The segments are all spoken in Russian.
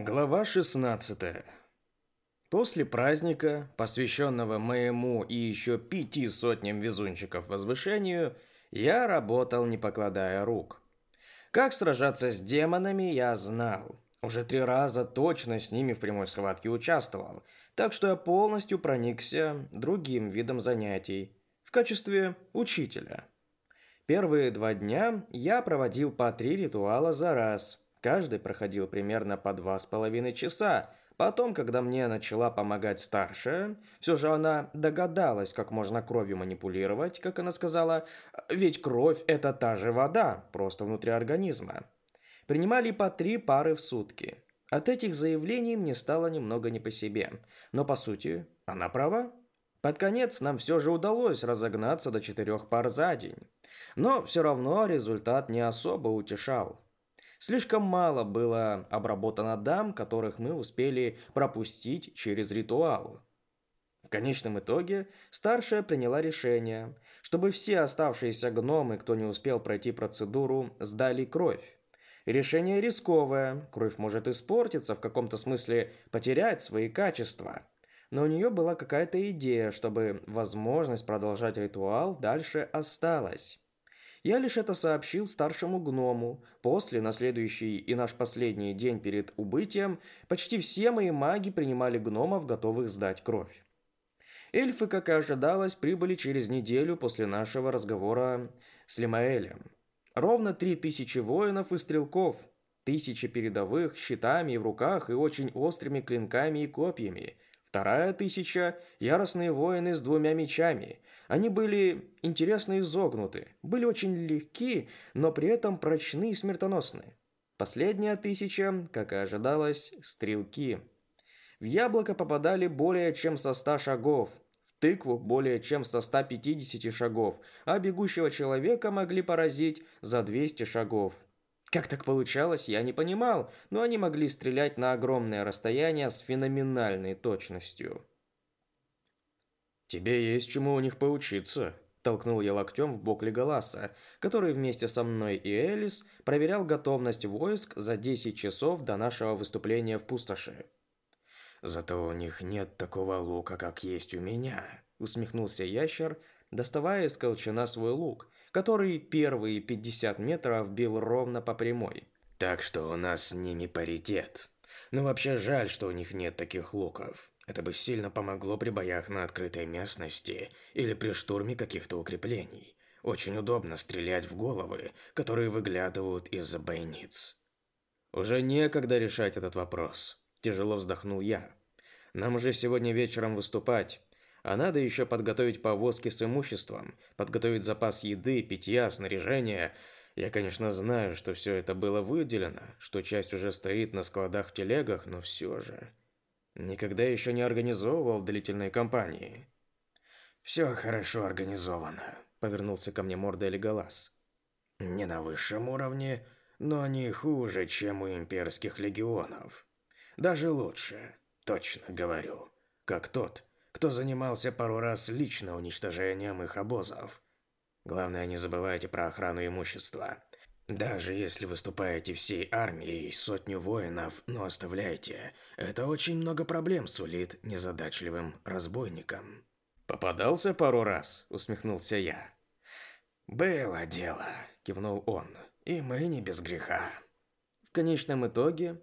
Глава 16. После праздника, посвященного моему и еще пяти сотням везунчиков возвышению, я работал, не покладая рук. Как сражаться с демонами, я знал. Уже три раза точно с ними в прямой схватке участвовал, так что я полностью проникся другим видом занятий в качестве учителя. Первые два дня я проводил по три ритуала за раз – Каждый проходил примерно по два с половиной часа. Потом, когда мне начала помогать старшая, все же она догадалась, как можно кровью манипулировать, как она сказала, ведь кровь – это та же вода, просто внутри организма. Принимали по три пары в сутки. От этих заявлений мне стало немного не по себе. Но, по сути, она права. Под конец нам все же удалось разогнаться до четырех пар за день. Но все равно результат не особо утешал. Слишком мало было обработано дам, которых мы успели пропустить через ритуал. В конечном итоге старшая приняла решение, чтобы все оставшиеся гномы, кто не успел пройти процедуру, сдали кровь. Решение рисковое, кровь может испортиться, в каком-то смысле потерять свои качества. Но у нее была какая-то идея, чтобы возможность продолжать ритуал дальше осталась. Я лишь это сообщил старшему гному. После, на следующий и наш последний день перед убытием, почти все мои маги принимали гномов, готовых сдать кровь. Эльфы, как и ожидалось, прибыли через неделю после нашего разговора с Лимаэлем. Ровно три тысячи воинов и стрелков, тысячи передовых, щитами в руках и очень острыми клинками и копьями. Вторая тысяча – яростные воины с двумя мечами – они были интересно изогнуты, были очень легки, но при этом прочны и смертоносны. Последняя тысяча, как и ожидалось, стрелки. В яблоко попадали более чем со ста шагов, в тыкву более чем со 150 шагов, а бегущего человека могли поразить за 200 шагов. Как так получалось, я не понимал, но они могли стрелять на огромное расстояние с феноменальной точностью. «Тебе есть чему у них поучиться», – толкнул я локтем в бок Леголаса, который вместе со мной и Элис проверял готовность войск за 10 часов до нашего выступления в пустоши. «Зато у них нет такого лука, как есть у меня», – усмехнулся ящер, доставая из колчана свой лук, который первые 50 метров бил ровно по прямой. «Так что у нас с ними паритет. Но вообще жаль, что у них нет таких луков. Это бы сильно помогло при боях на открытой местности или при штурме каких-то укреплений. Очень удобно стрелять в головы, которые выглядывают из-за бойниц. Уже некогда решать этот вопрос. Тяжело вздохнул я. Нам уже сегодня вечером выступать. А надо еще подготовить повозки с имуществом, подготовить запас еды, питья, снаряжения. Я, конечно, знаю, что все это было выделено, что часть уже стоит на складах в телегах, но все же... Никогда еще не организовывал длительные кампании. «Все хорошо организовано», — повернулся ко мне морда Леголас. «Не на высшем уровне, но не хуже, чем у имперских легионов. Даже лучше, точно говорю, как тот, кто занимался пару раз лично уничтожением их обозов. Главное, не забывайте про охрану имущества. Даже если выступаете всей армией, сотню воинов, но оставляете, это очень много проблем сулит незадачливым разбойникам. «Попадался пару раз», — усмехнулся я. «Было дело», — кивнул он, — «и мы не без греха». В конечном итоге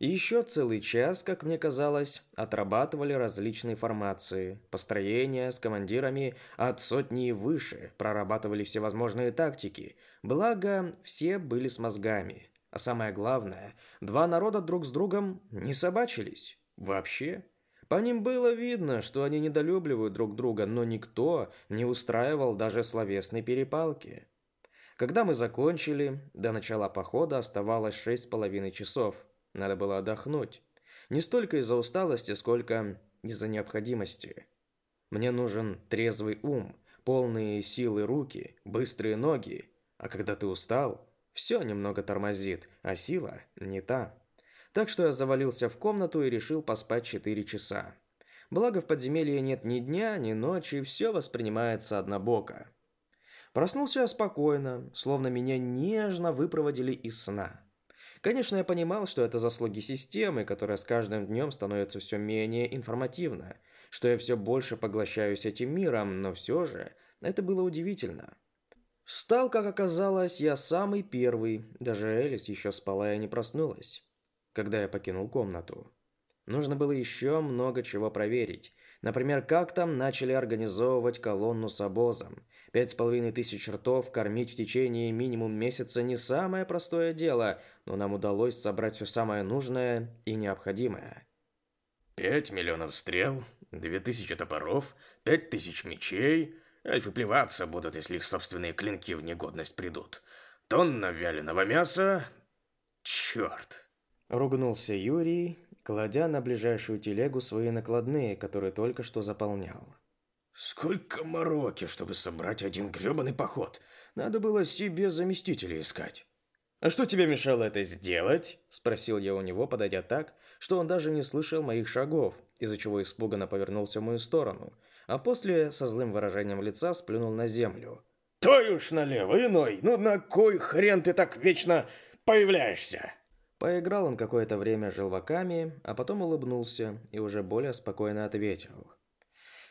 и еще целый час, как мне казалось, отрабатывали различные формации, построения с командирами от сотни и выше, прорабатывали всевозможные тактики. Благо, все были с мозгами. А самое главное, два народа друг с другом не собачились. Вообще. По ним было видно, что они недолюбливают друг друга, но никто не устраивал даже словесной перепалки. Когда мы закончили, до начала похода оставалось шесть с половиной часов – надо было отдохнуть. Не столько из-за усталости, сколько из-за необходимости. Мне нужен трезвый ум, полные силы руки, быстрые ноги. А когда ты устал, все немного тормозит, а сила не та. Так что я завалился в комнату и решил поспать 4 часа. Благо в подземелье нет ни дня, ни ночи, все воспринимается однобоко. Проснулся я спокойно, словно меня нежно выпроводили из сна. Конечно, я понимал, что это заслуги системы, которая с каждым днем становится все менее информативна, что я все больше поглощаюсь этим миром, но все же это было удивительно. Встал, как оказалось, я самый первый, даже Элис еще спала и не проснулась, когда я покинул комнату. Нужно было еще много чего проверить. Например, как там начали организовывать колонну с обозом. Пять с половиной тысяч ртов кормить в течение минимум месяца не самое простое дело, но нам удалось собрать все самое нужное и необходимое. Пять миллионов стрел, две тысячи топоров, пять тысяч мечей. Эльфы плеваться будут, если их собственные клинки в негодность придут. Тонна вяленого мяса... Черт. Ругнулся Юрий, кладя на ближайшую телегу свои накладные, которые только что заполнял. Сколько мороки, чтобы собрать один грёбаный поход. Надо было себе заместителя искать. «А что тебе мешало это сделать?» – спросил я у него, подойдя так, что он даже не слышал моих шагов, из-за чего испуганно повернулся в мою сторону, а после со злым выражением лица сплюнул на землю. «Той уж налево, иной! Ну на кой хрен ты так вечно появляешься?» Поиграл он какое-то время желваками, а потом улыбнулся и уже более спокойно ответил.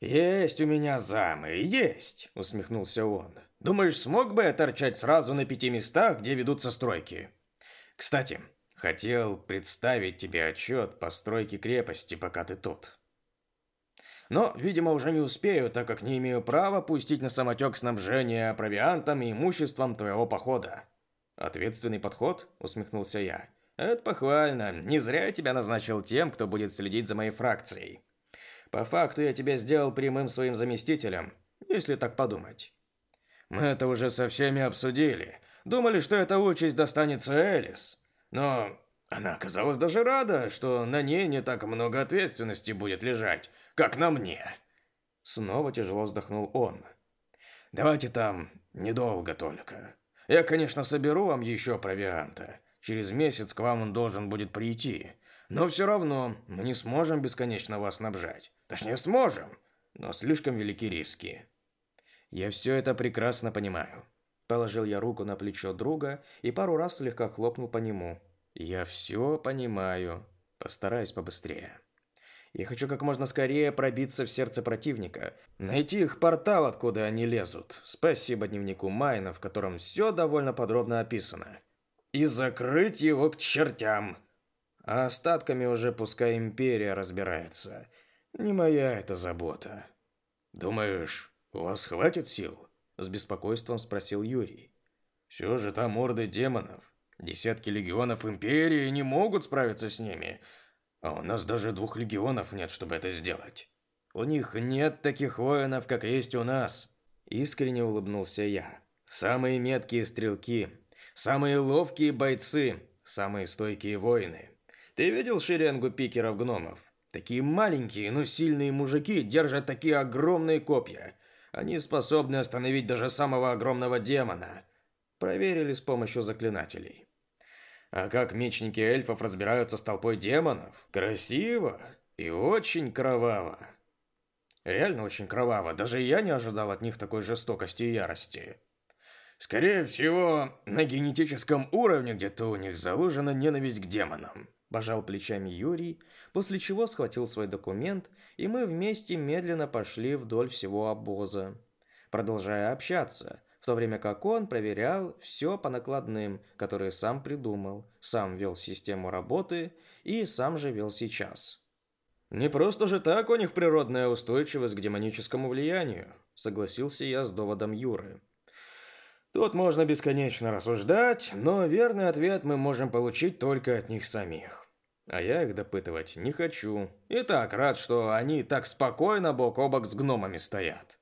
«Есть у меня замы, есть!» – усмехнулся он. «Думаешь, смог бы я торчать сразу на пяти местах, где ведутся стройки? Кстати, хотел представить тебе отчет по стройке крепости, пока ты тут. Но, видимо, уже не успею, так как не имею права пустить на самотек снабжение провиантом и имуществом твоего похода». «Ответственный подход?» – усмехнулся я. Это похвально. Не зря я тебя назначил тем, кто будет следить за моей фракцией. По факту я тебя сделал прямым своим заместителем, если так подумать. Мы это уже со всеми обсудили. Думали, что эта участь достанется Элис. Но она оказалась даже рада, что на ней не так много ответственности будет лежать, как на мне. Снова тяжело вздохнул он. Давайте там недолго только. Я, конечно, соберу вам еще провианта. Через месяц к вам он должен будет прийти. Но все равно мы не сможем бесконечно вас снабжать. Точнее, сможем, но слишком велики риски. Я все это прекрасно понимаю. Положил я руку на плечо друга и пару раз слегка хлопнул по нему. Я все понимаю. Постараюсь побыстрее. Я хочу как можно скорее пробиться в сердце противника, найти их портал, откуда они лезут. Спасибо дневнику Майна, в котором все довольно подробно описано и закрыть его к чертям. А остатками уже пускай империя разбирается. Не моя это забота. Думаешь, у вас хватит сил? С беспокойством спросил Юрий. Все же там орды демонов. Десятки легионов империи не могут справиться с ними. А у нас даже двух легионов нет, чтобы это сделать. У них нет таких воинов, как есть у нас. Искренне улыбнулся я. Самые меткие стрелки, Самые ловкие бойцы, самые стойкие воины. Ты видел шеренгу пикеров-гномов? Такие маленькие, но сильные мужики держат такие огромные копья. Они способны остановить даже самого огромного демона. Проверили с помощью заклинателей. А как мечники эльфов разбираются с толпой демонов? Красиво и очень кроваво. Реально очень кроваво. Даже я не ожидал от них такой жестокости и ярости. Скорее всего, на генетическом уровне где-то у них заложена ненависть к демонам. Пожал плечами Юрий, после чего схватил свой документ, и мы вместе медленно пошли вдоль всего обоза, продолжая общаться, в то время как он проверял все по накладным, которые сам придумал, сам вел систему работы и сам же вел сейчас. «Не просто же так у них природная устойчивость к демоническому влиянию», согласился я с доводом Юры. Тут можно бесконечно рассуждать, но верный ответ мы можем получить только от них самих. А я их допытывать не хочу. И так рад, что они так спокойно бок о бок с гномами стоят.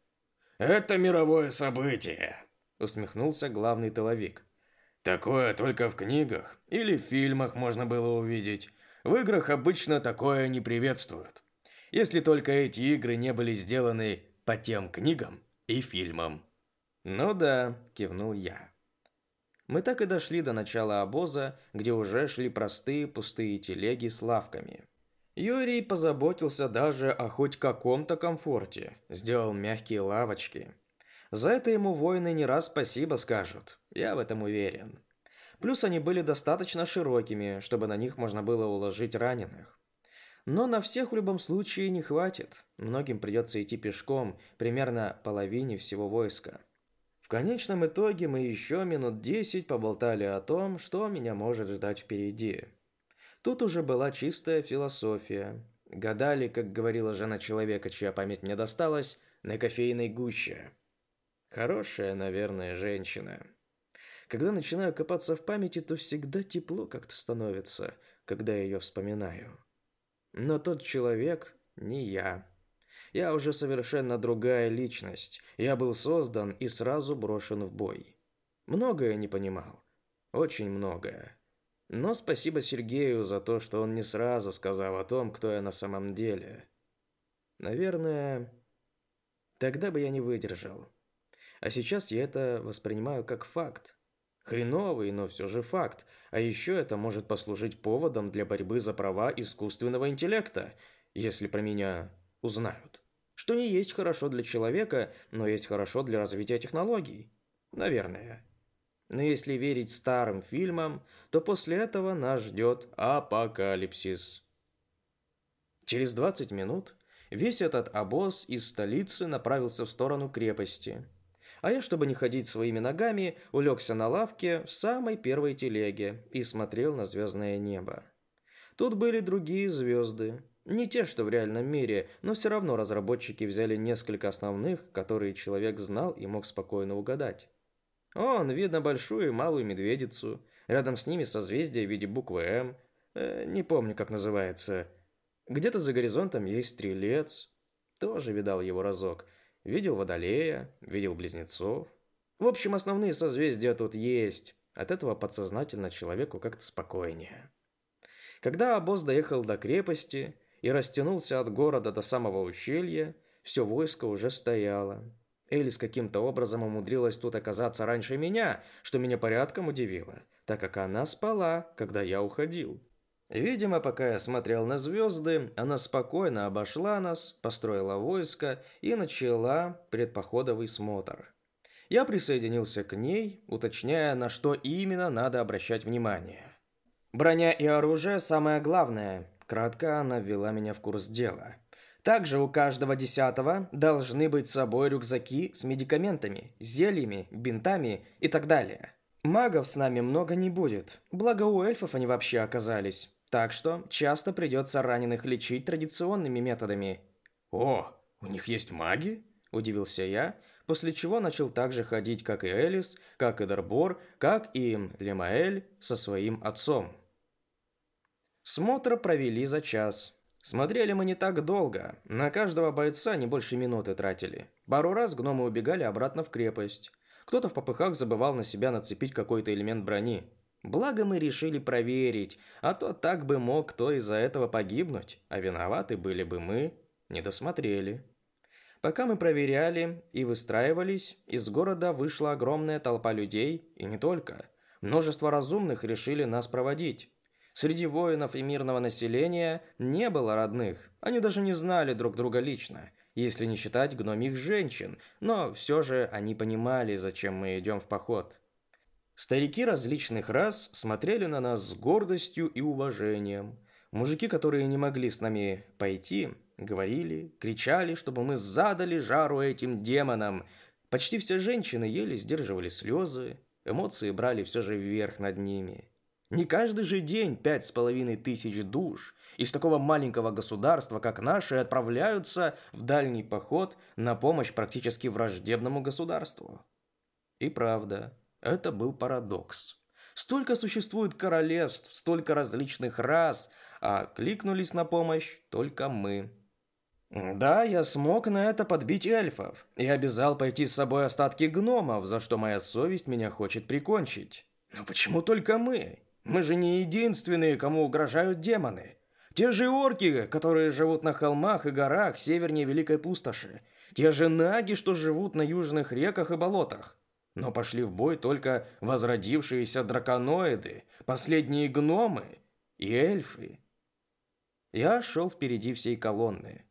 «Это мировое событие», — усмехнулся главный тыловик. «Такое только в книгах или в фильмах можно было увидеть. В играх обычно такое не приветствуют. Если только эти игры не были сделаны по тем книгам и фильмам». «Ну да», – кивнул я. Мы так и дошли до начала обоза, где уже шли простые пустые телеги с лавками. Юрий позаботился даже о хоть каком-то комфорте, сделал мягкие лавочки. За это ему воины не раз спасибо скажут, я в этом уверен. Плюс они были достаточно широкими, чтобы на них можно было уложить раненых. Но на всех в любом случае не хватит. Многим придется идти пешком, примерно половине всего войска. В конечном итоге мы еще минут десять поболтали о том, что меня может ждать впереди. Тут уже была чистая философия. Гадали, как говорила жена человека, чья память мне досталась, на кофейной гуще. Хорошая, наверное, женщина. Когда начинаю копаться в памяти, то всегда тепло как-то становится, когда ее вспоминаю. Но тот человек не я. Я уже совершенно другая личность. Я был создан и сразу брошен в бой. Многое не понимал. Очень многое. Но спасибо Сергею за то, что он не сразу сказал о том, кто я на самом деле. Наверное, тогда бы я не выдержал. А сейчас я это воспринимаю как факт. Хреновый, но все же факт. А еще это может послужить поводом для борьбы за права искусственного интеллекта, если про меня узнают. Что не есть хорошо для человека, но есть хорошо для развития технологий. Наверное. Но если верить старым фильмам, то после этого нас ждет апокалипсис. Через 20 минут весь этот обоз из столицы направился в сторону крепости. А я, чтобы не ходить своими ногами, улегся на лавке в самой первой телеге и смотрел на звездное небо. Тут были другие звезды, не те, что в реальном мире, но все равно разработчики взяли несколько основных, которые человек знал и мог спокойно угадать. Он, видно большую и малую медведицу. Рядом с ними созвездие в виде буквы «М». Э, не помню, как называется. Где-то за горизонтом есть стрелец. Тоже видал его разок. Видел водолея, видел близнецов. В общем, основные созвездия тут есть. От этого подсознательно человеку как-то спокойнее. Когда обоз доехал до крепости, и растянулся от города до самого ущелья, все войско уже стояло. Элис каким-то образом умудрилась тут оказаться раньше меня, что меня порядком удивило, так как она спала, когда я уходил. Видимо, пока я смотрел на звезды, она спокойно обошла нас, построила войско и начала предпоходовый смотр. Я присоединился к ней, уточняя, на что именно надо обращать внимание. Броня и оружие самое главное, Кратко она ввела меня в курс дела. Также у каждого десятого должны быть с собой рюкзаки с медикаментами, зельями, бинтами и так далее. Магов с нами много не будет, благо у эльфов они вообще оказались. Так что часто придется раненых лечить традиционными методами. «О, у них есть маги?» – удивился я, после чего начал так же ходить, как и Элис, как и Дарбор, как и Лемаэль со своим отцом. Смотр провели за час. Смотрели мы не так долго. На каждого бойца не больше минуты тратили. Пару раз гномы убегали обратно в крепость. Кто-то в попыхах забывал на себя нацепить какой-то элемент брони. Благо мы решили проверить, а то так бы мог кто из-за этого погибнуть, а виноваты были бы мы, не досмотрели. Пока мы проверяли и выстраивались, из города вышла огромная толпа людей, и не только. Множество разумных решили нас проводить. Среди воинов и мирного населения не было родных. Они даже не знали друг друга лично, если не считать гномих женщин, но все же они понимали, зачем мы идем в поход. Старики различных рас смотрели на нас с гордостью и уважением. Мужики, которые не могли с нами пойти, говорили, кричали, чтобы мы задали жару этим демонам. Почти все женщины еле сдерживали слезы, эмоции брали все же вверх над ними. Не каждый же день пять с половиной тысяч душ из такого маленького государства, как наше, отправляются в дальний поход на помощь практически враждебному государству. И правда, это был парадокс. Столько существует королевств, столько различных рас, а кликнулись на помощь только мы. Да, я смог на это подбить эльфов и обязал пойти с собой остатки гномов, за что моя совесть меня хочет прикончить. Но почему только мы? Мы же не единственные, кому угрожают демоны. Те же орки, которые живут на холмах и горах севернее Великой Пустоши. Те же наги, что живут на южных реках и болотах. Но пошли в бой только возродившиеся драконоиды, последние гномы и эльфы. Я шел впереди всей колонны.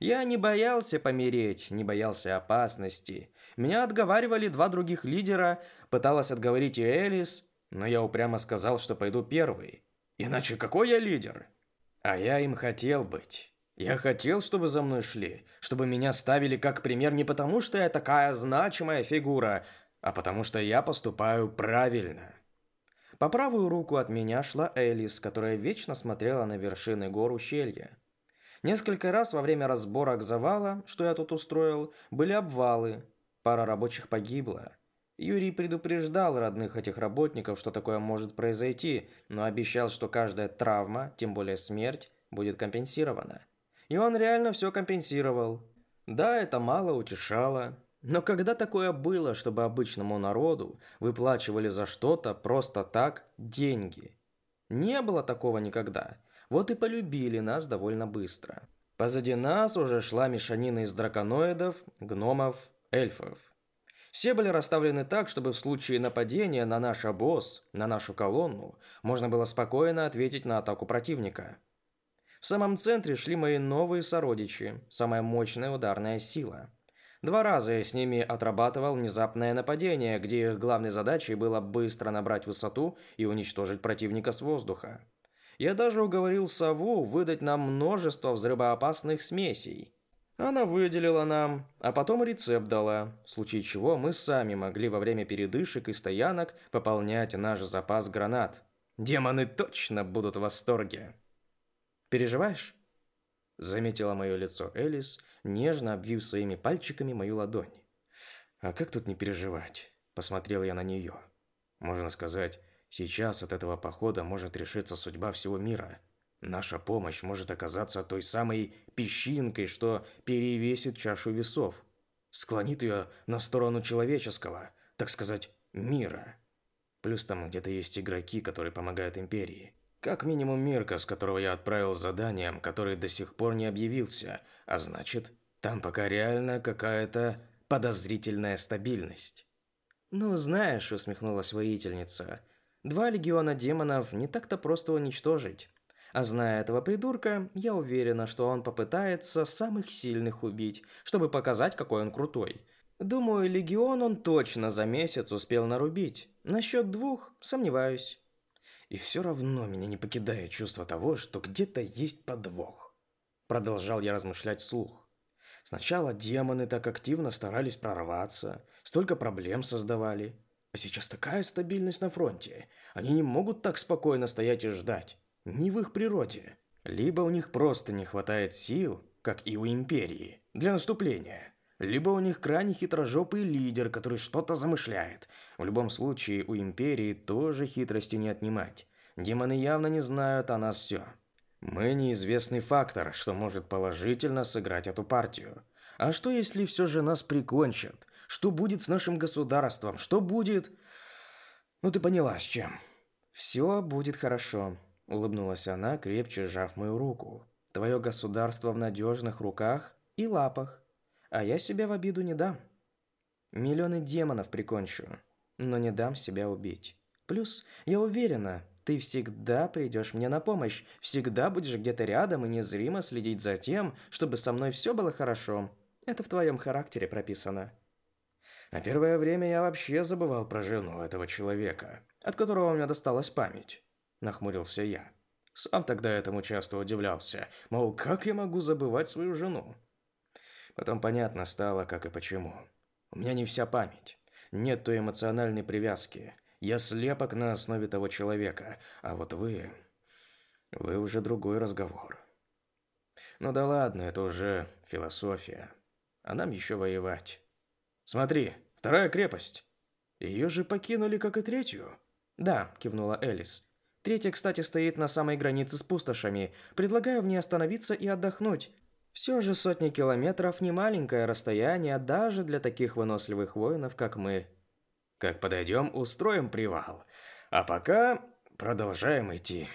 Я не боялся помереть, не боялся опасности. Меня отговаривали два других лидера, пыталась отговорить и Элис, Но я упрямо сказал, что пойду первый. Иначе какой я лидер? А я им хотел быть. Я хотел, чтобы за мной шли, чтобы меня ставили как пример не потому, что я такая значимая фигура, а потому что я поступаю правильно. По правую руку от меня шла Элис, которая вечно смотрела на вершины гор ущелья. Несколько раз во время разборок завала, что я тут устроил, были обвалы. Пара рабочих погибла. Юрий предупреждал родных этих работников, что такое может произойти, но обещал, что каждая травма, тем более смерть, будет компенсирована. И он реально все компенсировал. Да, это мало утешало, но когда такое было, чтобы обычному народу выплачивали за что-то просто так деньги? Не было такого никогда. Вот и полюбили нас довольно быстро. Позади нас уже шла мешанина из драконоидов, гномов, эльфов. Все были расставлены так, чтобы в случае нападения на наш обоз, на нашу колонну, можно было спокойно ответить на атаку противника. В самом центре шли мои новые сородичи, самая мощная ударная сила – Два раза я с ними отрабатывал внезапное нападение, где их главной задачей было быстро набрать высоту и уничтожить противника с воздуха. Я даже уговорил сову выдать нам множество взрывоопасных смесей. Она выделила нам, а потом рецепт дала, в случае чего мы сами могли во время передышек и стоянок пополнять наш запас гранат. Демоны точно будут в восторге. Переживаешь? Заметила мое лицо Элис, нежно обвив своими пальчиками мою ладонь. А как тут не переживать? Посмотрел я на нее. Можно сказать, сейчас от этого похода может решиться судьба всего мира. Наша помощь может оказаться той самой песчинкой, что перевесит чашу весов, склонит ее на сторону человеческого, так сказать, мира. Плюс там где-то есть игроки, которые помогают империи. Как минимум Мирка, с которого я отправил заданием, который до сих пор не объявился, а значит, там пока реально какая-то подозрительная стабильность. «Ну, знаешь», — усмехнулась воительница, — «два легиона демонов не так-то просто уничтожить. А зная этого придурка, я уверена, что он попытается самых сильных убить, чтобы показать, какой он крутой. Думаю, легион он точно за месяц успел нарубить. Насчет двух сомневаюсь». И все равно меня не покидает чувство того, что где-то есть подвох. Продолжал я размышлять вслух. Сначала демоны так активно старались прорваться, столько проблем создавали. А сейчас такая стабильность на фронте. Они не могут так спокойно стоять и ждать. Не в их природе. Либо у них просто не хватает сил, как и у Империи, для наступления. Либо у них крайне хитрожопый лидер, который что-то замышляет. В любом случае, у Империи тоже хитрости не отнимать. Демоны явно не знают о нас все. Мы неизвестный фактор, что может положительно сыграть эту партию. А что если все же нас прикончат? Что будет с нашим государством? Что будет... Ну ты поняла с чем. Все будет хорошо, улыбнулась она, крепче сжав мою руку. Твое государство в надежных руках и лапах а я себя в обиду не дам. Миллионы демонов прикончу, но не дам себя убить. Плюс, я уверена, ты всегда придешь мне на помощь, всегда будешь где-то рядом и незримо следить за тем, чтобы со мной все было хорошо. Это в твоем характере прописано. А первое время я вообще забывал про жену этого человека, от которого у меня досталась память. Нахмурился я. Сам тогда этому часто удивлялся, мол, как я могу забывать свою жену? Потом понятно стало, как и почему. У меня не вся память. Нет той эмоциональной привязки. Я слепок на основе того человека. А вот вы... Вы уже другой разговор. Ну да ладно, это уже философия. А нам еще воевать. Смотри, вторая крепость. Ее же покинули, как и третью. Да, кивнула Элис. Третья, кстати, стоит на самой границе с пустошами. Предлагаю в ней остановиться и отдохнуть. Все же сотни километров не маленькое расстояние даже для таких выносливых воинов, как мы. Как подойдем, устроим привал. А пока продолжаем идти.